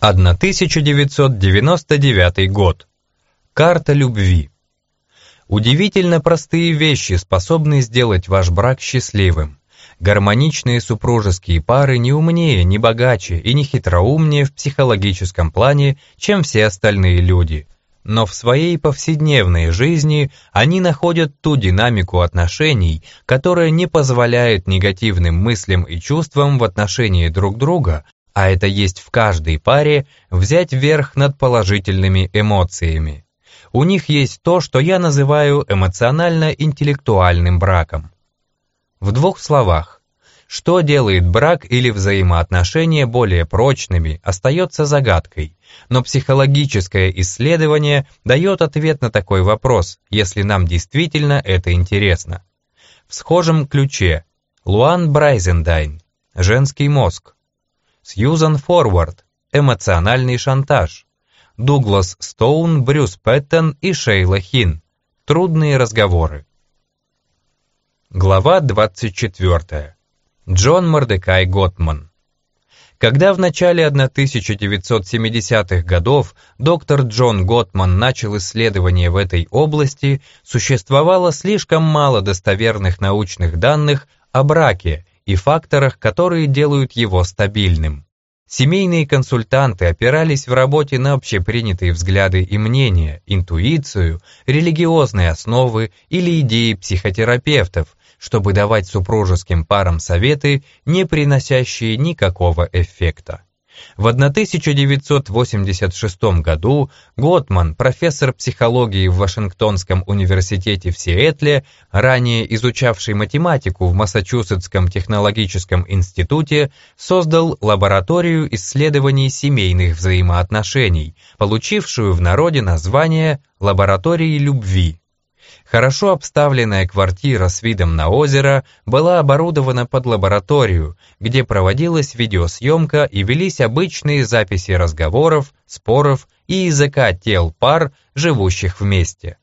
1999 год. Карта любви. Удивительно простые вещи способны сделать ваш брак счастливым. Гармоничные супружеские пары не умнее, не богаче и не хитроумнее в психологическом плане, чем все остальные люди. Но в своей повседневной жизни они находят ту динамику отношений, которая не позволяет негативным мыслям и чувствам в отношении друг друга а это есть в каждой паре, взять верх над положительными эмоциями. У них есть то, что я называю эмоционально-интеллектуальным браком. В двух словах, что делает брак или взаимоотношения более прочными, остается загадкой, но психологическое исследование дает ответ на такой вопрос, если нам действительно это интересно. В схожем ключе Луан Брайзендайн «Женский мозг», Сьюзан Форвард, эмоциональный шантаж. Дуглас Стоун, Брюс Пэттон и Шейла Хин. Трудные разговоры. Глава 24. Джон Мордекай Готман. Когда в начале 1970-х годов доктор Джон Готман начал исследования в этой области, существовало слишком мало достоверных научных данных о браке и факторах, которые делают его стабильным. Семейные консультанты опирались в работе на общепринятые взгляды и мнения, интуицию, религиозные основы или идеи психотерапевтов, чтобы давать супружеским парам советы, не приносящие никакого эффекта. В 1986 году Готман, профессор психологии в Вашингтонском университете в Сиэтле, ранее изучавший математику в Массачусетском технологическом институте, создал лабораторию исследований семейных взаимоотношений, получившую в народе название «Лаборатории любви». Хорошо обставленная квартира с видом на озеро была оборудована под лабораторию, где проводилась видеосъемка и велись обычные записи разговоров, споров и языка тел пар, живущих вместе.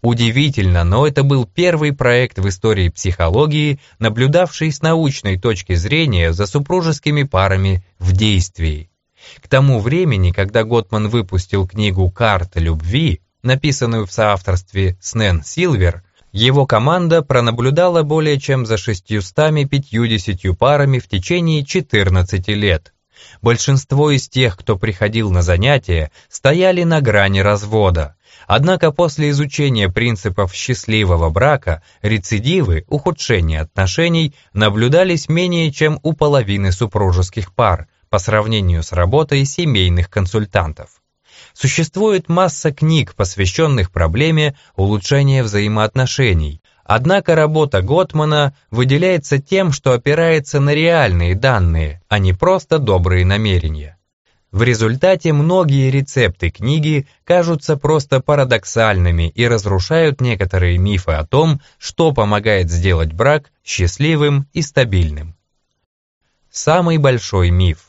Удивительно, но это был первый проект в истории психологии, наблюдавший с научной точки зрения за супружескими парами в действии. К тому времени, когда Готман выпустил книгу «Карта любви», написанную в соавторстве с Нэн Силвер, его команда пронаблюдала более чем за 650 парами в течение 14 лет. Большинство из тех, кто приходил на занятия, стояли на грани развода. Однако после изучения принципов счастливого брака рецидивы, ухудшения отношений наблюдались менее чем у половины супружеских пар по сравнению с работой семейных консультантов. Существует масса книг, посвященных проблеме улучшения взаимоотношений, однако работа Готмана выделяется тем, что опирается на реальные данные, а не просто добрые намерения. В результате многие рецепты книги кажутся просто парадоксальными и разрушают некоторые мифы о том, что помогает сделать брак счастливым и стабильным. Самый большой миф.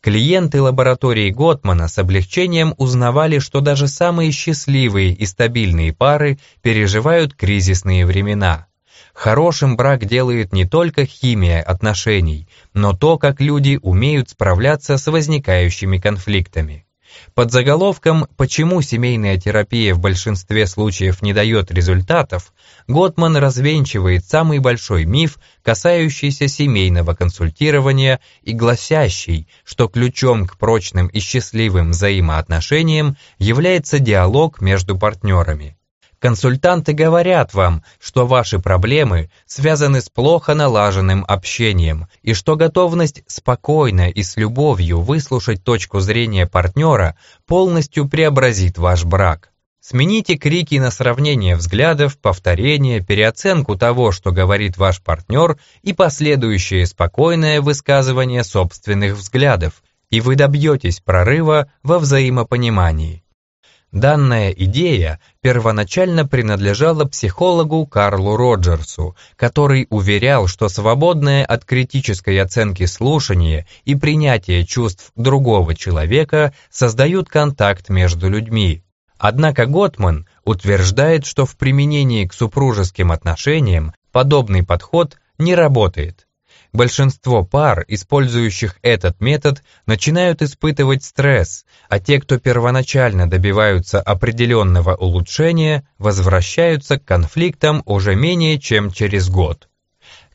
Клиенты лаборатории Готмана с облегчением узнавали, что даже самые счастливые и стабильные пары переживают кризисные времена. Хорошим брак делает не только химия отношений, но то, как люди умеют справляться с возникающими конфликтами. Под заголовком «Почему семейная терапия в большинстве случаев не дает результатов» Готман развенчивает самый большой миф, касающийся семейного консультирования и гласящий, что ключом к прочным и счастливым взаимоотношениям является диалог между партнерами. Консультанты говорят вам, что ваши проблемы связаны с плохо налаженным общением и что готовность спокойно и с любовью выслушать точку зрения партнера полностью преобразит ваш брак. Смените крики на сравнение взглядов, повторение, переоценку того, что говорит ваш партнер и последующее спокойное высказывание собственных взглядов, и вы добьетесь прорыва во взаимопонимании. Данная идея первоначально принадлежала психологу Карлу Роджерсу, который уверял, что свободное от критической оценки слушание и принятие чувств другого человека создают контакт между людьми. Однако Готман утверждает, что в применении к супружеским отношениям подобный подход не работает. Большинство пар, использующих этот метод, начинают испытывать стресс, а те, кто первоначально добиваются определенного улучшения, возвращаются к конфликтам уже менее чем через год.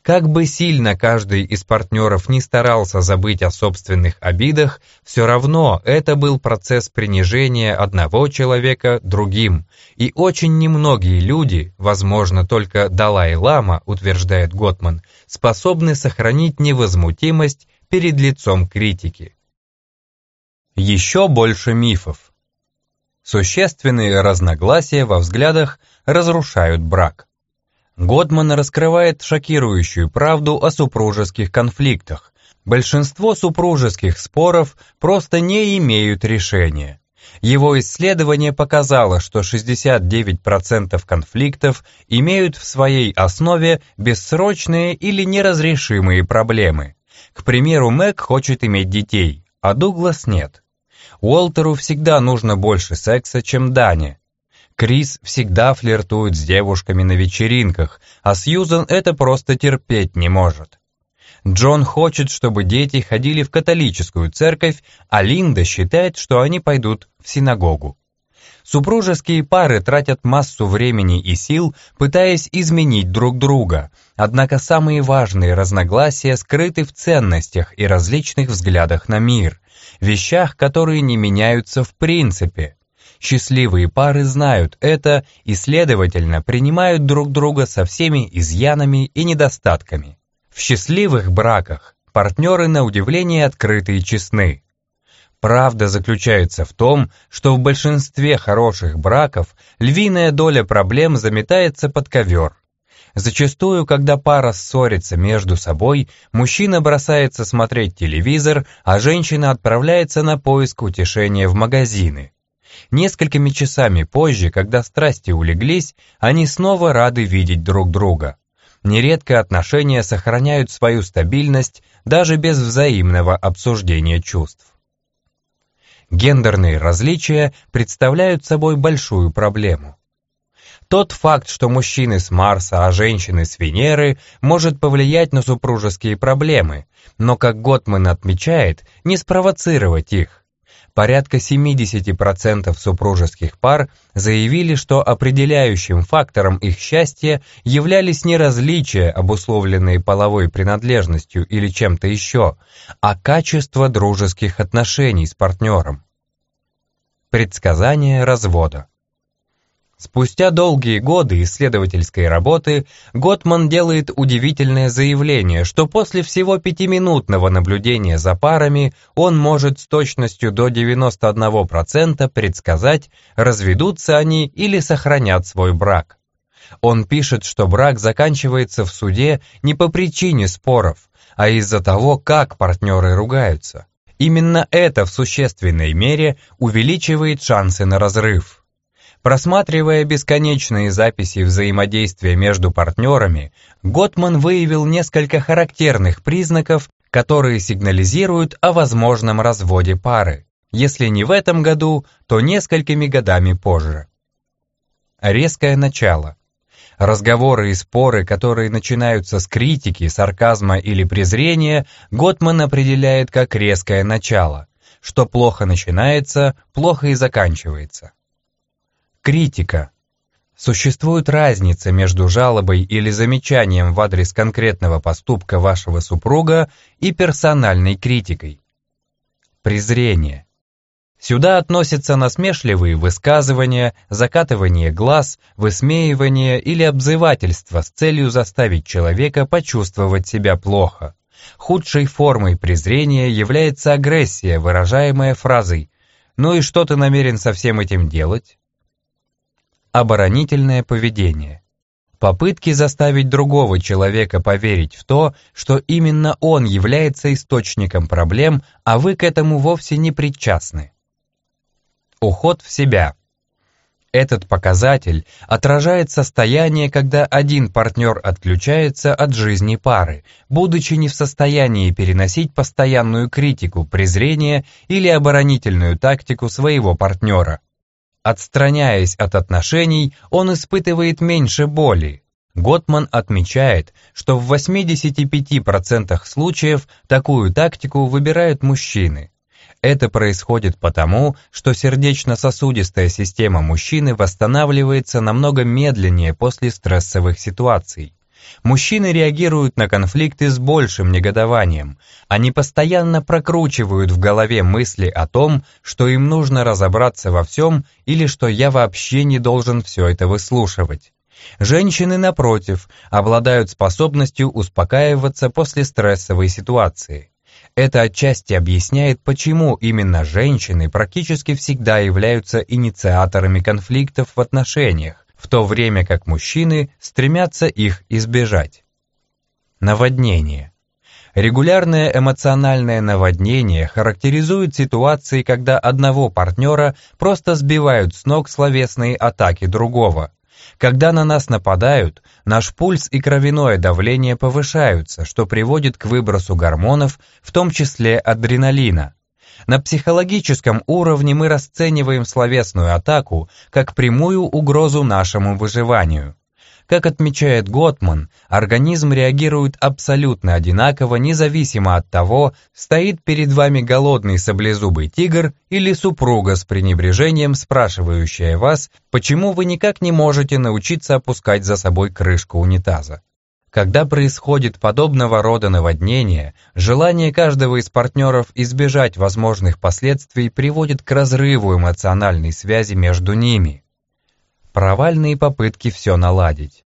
Как бы сильно каждый из партнеров не старался забыть о собственных обидах, все равно это был процесс принижения одного человека другим, и очень немногие люди, возможно, только Далай-Лама, утверждает Готман, способны сохранить невозмутимость перед лицом критики. Еще больше мифов. Существенные разногласия во взглядах разрушают брак. Годман раскрывает шокирующую правду о супружеских конфликтах. Большинство супружеских споров просто не имеют решения. Его исследование показало, что 69% конфликтов имеют в своей основе бессрочные или неразрешимые проблемы. К примеру, Мэг хочет иметь детей, а Дуглас нет. Уолтеру всегда нужно больше секса, чем Дане. Крис всегда флиртует с девушками на вечеринках, а Сьюзан это просто терпеть не может. Джон хочет, чтобы дети ходили в католическую церковь, а Линда считает, что они пойдут в синагогу. Супружеские пары тратят массу времени и сил, пытаясь изменить друг друга, однако самые важные разногласия скрыты в ценностях и различных взглядах на мир, вещах, которые не меняются в принципе. Счастливые пары знают это и, следовательно, принимают друг друга со всеми изъянами и недостатками. В счастливых браках партнеры на удивление открыты и честны. Правда заключается в том, что в большинстве хороших браков львиная доля проблем заметается под ковер. Зачастую, когда пара ссорится между собой, мужчина бросается смотреть телевизор, а женщина отправляется на поиск утешения в магазины. Несколькими часами позже, когда страсти улеглись, они снова рады видеть друг друга. Нередко отношения сохраняют свою стабильность даже без взаимного обсуждения чувств. Гендерные различия представляют собой большую проблему. Тот факт, что мужчины с Марса, а женщины с Венеры, может повлиять на супружеские проблемы, но, как Готман отмечает, не спровоцировать их. Порядка 70% супружеских пар заявили, что определяющим фактором их счастья являлись не различия, обусловленные половой принадлежностью или чем-то еще, а качество дружеских отношений с партнером. Предсказание развода Спустя долгие годы исследовательской работы Готман делает удивительное заявление, что после всего пятиминутного наблюдения за парами он может с точностью до 91% предсказать, разведутся они или сохранят свой брак. Он пишет, что брак заканчивается в суде не по причине споров, а из-за того, как партнеры ругаются. Именно это в существенной мере увеличивает шансы на разрыв. Просматривая бесконечные записи взаимодействия между партнерами, Готман выявил несколько характерных признаков, которые сигнализируют о возможном разводе пары, если не в этом году, то несколькими годами позже. Резкое начало. Разговоры и споры, которые начинаются с критики, сарказма или презрения, Готман определяет как резкое начало. Что плохо начинается, плохо и заканчивается. Критика. Существует разница между жалобой или замечанием в адрес конкретного поступка вашего супруга и персональной критикой. Презрение. Сюда относятся насмешливые высказывания, закатывание глаз, высмеивание или обзывательство с целью заставить человека почувствовать себя плохо. Худшей формой презрения является агрессия, выражаемая фразой «Ну и что ты намерен со всем этим делать?» Оборонительное поведение. Попытки заставить другого человека поверить в то, что именно он является источником проблем, а вы к этому вовсе не причастны. Уход в себя. Этот показатель отражает состояние, когда один партнер отключается от жизни пары, будучи не в состоянии переносить постоянную критику, презрение или оборонительную тактику своего партнера. Отстраняясь от отношений, он испытывает меньше боли. Готман отмечает, что в 85% случаев такую тактику выбирают мужчины. Это происходит потому, что сердечно-сосудистая система мужчины восстанавливается намного медленнее после стрессовых ситуаций. Мужчины реагируют на конфликты с большим негодованием. Они постоянно прокручивают в голове мысли о том, что им нужно разобраться во всем или что я вообще не должен все это выслушивать. Женщины, напротив, обладают способностью успокаиваться после стрессовой ситуации. Это отчасти объясняет, почему именно женщины практически всегда являются инициаторами конфликтов в отношениях, в то время как мужчины стремятся их избежать. Наводнение. Регулярное эмоциональное наводнение характеризует ситуации, когда одного партнера просто сбивают с ног словесные атаки другого, когда на нас нападают, наш пульс и кровяное давление повышаются, что приводит к выбросу гормонов, в том числе адреналина. На психологическом уровне мы расцениваем словесную атаку как прямую угрозу нашему выживанию. Как отмечает Готман, организм реагирует абсолютно одинаково, независимо от того, стоит перед вами голодный саблезубый тигр или супруга с пренебрежением, спрашивающая вас, почему вы никак не можете научиться опускать за собой крышку унитаза. Когда происходит подобного рода наводнение, желание каждого из партнеров избежать возможных последствий приводит к разрыву эмоциональной связи между ними. Провальные попытки все наладить.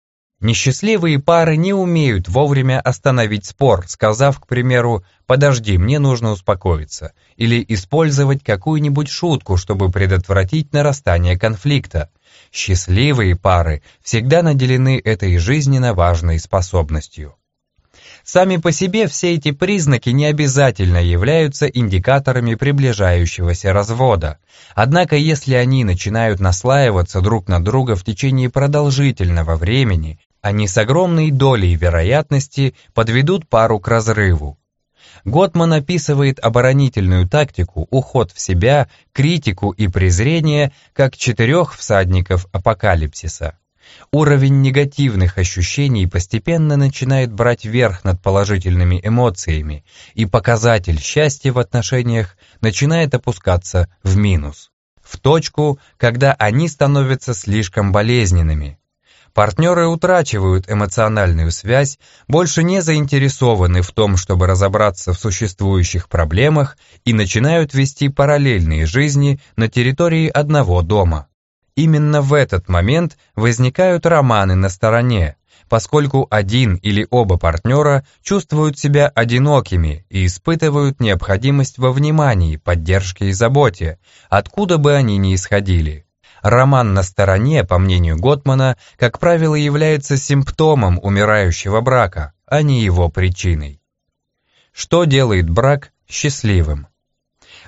Несчастливые пары не умеют вовремя остановить спор, сказав, к примеру, «подожди, мне нужно успокоиться», или использовать какую-нибудь шутку, чтобы предотвратить нарастание конфликта. Счастливые пары всегда наделены этой жизненно важной способностью. Сами по себе все эти признаки не обязательно являются индикаторами приближающегося развода. Однако если они начинают наслаиваться друг на друга в течение продолжительного времени, они с огромной долей вероятности подведут пару к разрыву. Готман описывает оборонительную тактику, уход в себя, критику и презрение как четырех всадников апокалипсиса. Уровень негативных ощущений постепенно начинает брать верх над положительными эмоциями, и показатель счастья в отношениях начинает опускаться в минус. В точку, когда они становятся слишком болезненными. Партнеры утрачивают эмоциональную связь, больше не заинтересованы в том, чтобы разобраться в существующих проблемах и начинают вести параллельные жизни на территории одного дома. Именно в этот момент возникают романы на стороне, поскольку один или оба партнера чувствуют себя одинокими и испытывают необходимость во внимании, поддержке и заботе, откуда бы они ни исходили. Роман на стороне, по мнению Готмана, как правило, является симптомом умирающего брака, а не его причиной. Что делает брак счастливым?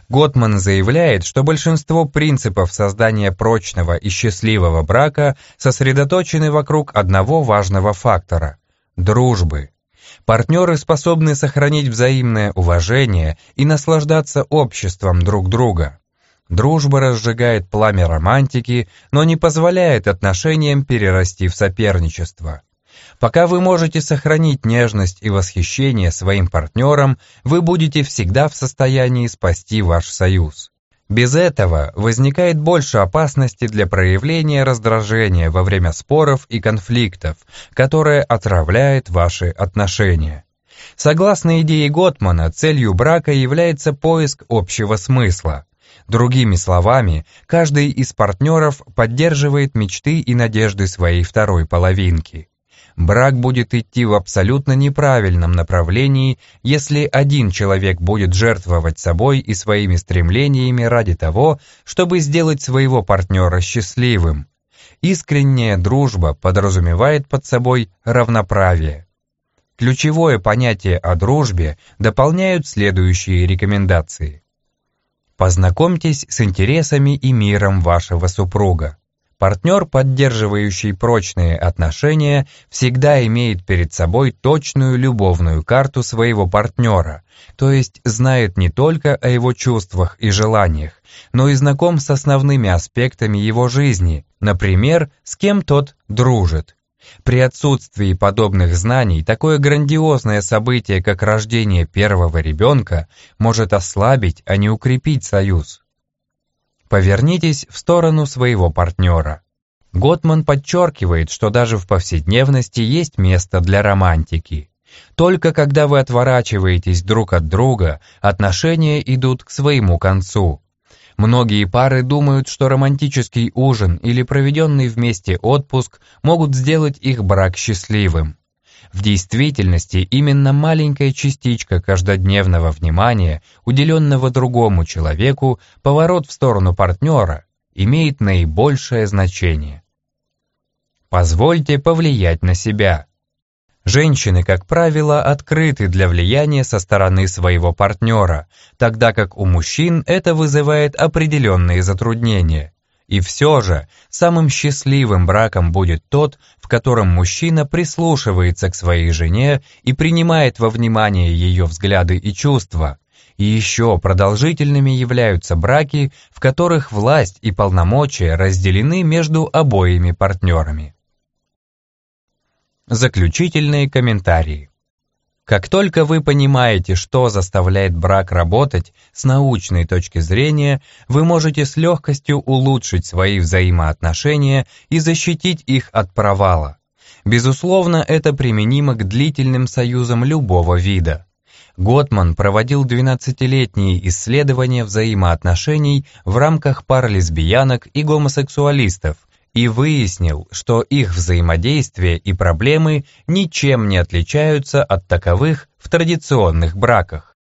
Готман заявляет, что большинство принципов создания прочного и счастливого брака сосредоточены вокруг одного важного фактора – дружбы. Партнеры способны сохранить взаимное уважение и наслаждаться обществом друг друга. Дружба разжигает пламя романтики, но не позволяет отношениям перерасти в соперничество. Пока вы можете сохранить нежность и восхищение своим партнерам, вы будете всегда в состоянии спасти ваш союз. Без этого возникает больше опасности для проявления раздражения во время споров и конфликтов, которое отравляет ваши отношения. Согласно идее Готмана, целью брака является поиск общего смысла. Другими словами, каждый из партнеров поддерживает мечты и надежды своей второй половинки. Брак будет идти в абсолютно неправильном направлении, если один человек будет жертвовать собой и своими стремлениями ради того, чтобы сделать своего партнера счастливым. Искренняя дружба подразумевает под собой равноправие. Ключевое понятие о дружбе дополняют следующие рекомендации. Познакомьтесь с интересами и миром вашего супруга. Партнер, поддерживающий прочные отношения, всегда имеет перед собой точную любовную карту своего партнера, то есть знает не только о его чувствах и желаниях, но и знаком с основными аспектами его жизни, например, с кем тот дружит. При отсутствии подобных знаний такое грандиозное событие, как рождение первого ребенка, может ослабить, а не укрепить союз. Повернитесь в сторону своего партнера. Готман подчеркивает, что даже в повседневности есть место для романтики. Только когда вы отворачиваетесь друг от друга, отношения идут к своему концу. Многие пары думают, что романтический ужин или проведенный вместе отпуск могут сделать их брак счастливым. В действительности именно маленькая частичка каждодневного внимания, уделенного другому человеку, поворот в сторону партнера, имеет наибольшее значение. Позвольте повлиять на себя. Женщины, как правило, открыты для влияния со стороны своего партнера, тогда как у мужчин это вызывает определенные затруднения. И все же, самым счастливым браком будет тот, в котором мужчина прислушивается к своей жене и принимает во внимание ее взгляды и чувства. И еще продолжительными являются браки, в которых власть и полномочия разделены между обоими партнерами. Заключительные комментарии. Как только вы понимаете, что заставляет брак работать с научной точки зрения, вы можете с легкостью улучшить свои взаимоотношения и защитить их от провала. Безусловно, это применимо к длительным союзам любого вида. Готман проводил 12-летние исследования взаимоотношений в рамках пар лесбиянок и гомосексуалистов – и выяснил, что их взаимодействие и проблемы ничем не отличаются от таковых в традиционных браках.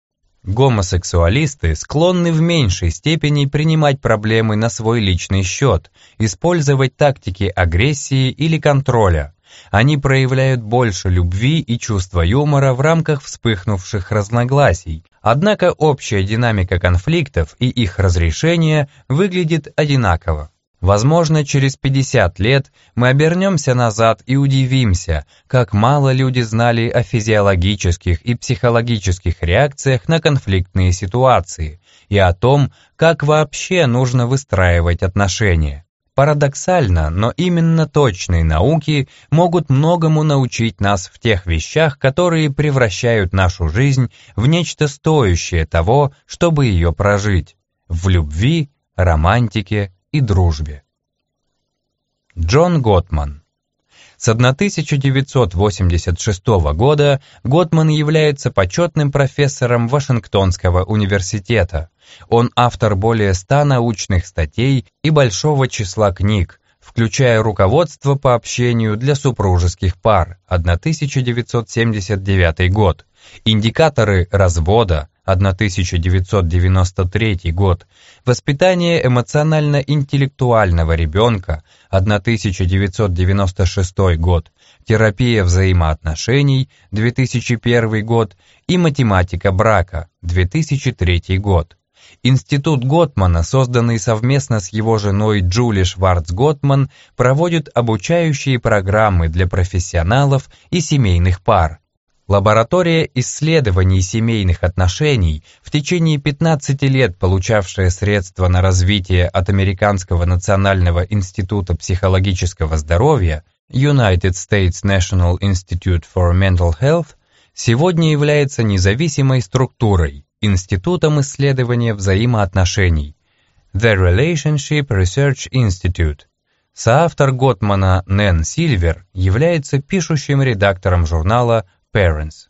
Гомосексуалисты склонны в меньшей степени принимать проблемы на свой личный счет, использовать тактики агрессии или контроля. Они проявляют больше любви и чувства юмора в рамках вспыхнувших разногласий, однако общая динамика конфликтов и их разрешение выглядит одинаково. Возможно, через 50 лет мы обернемся назад и удивимся, как мало люди знали о физиологических и психологических реакциях на конфликтные ситуации и о том, как вообще нужно выстраивать отношения. Парадоксально, но именно точные науки могут многому научить нас в тех вещах, которые превращают нашу жизнь в нечто стоящее того, чтобы ее прожить. В любви, романтике, и дружбе. Джон Готман С 1986 года Готман является почетным профессором Вашингтонского университета. Он автор более ста научных статей и большого числа книг, включая руководство по общению для супружеских пар 1979 год, индикаторы развода 1993 год, воспитание эмоционально-интеллектуального ребенка. 1996 год, терапия взаимоотношений. 2001 год. И математика брака. 2003 год. Институт Готмана, созданный совместно с его женой Джули Шварц-Готман, проводит обучающие программы для профессионалов и семейных пар. Лаборатория исследований семейных отношений, в течение 15 лет получавшая средства на развитие от Американского национального института психологического здоровья United States National Institute for Mental Health, сегодня является независимой структурой, Институтом исследования взаимоотношений The Relationship Research Institute. Соавтор Готмана Нэн Сильвер является пишущим редактором журнала Parents.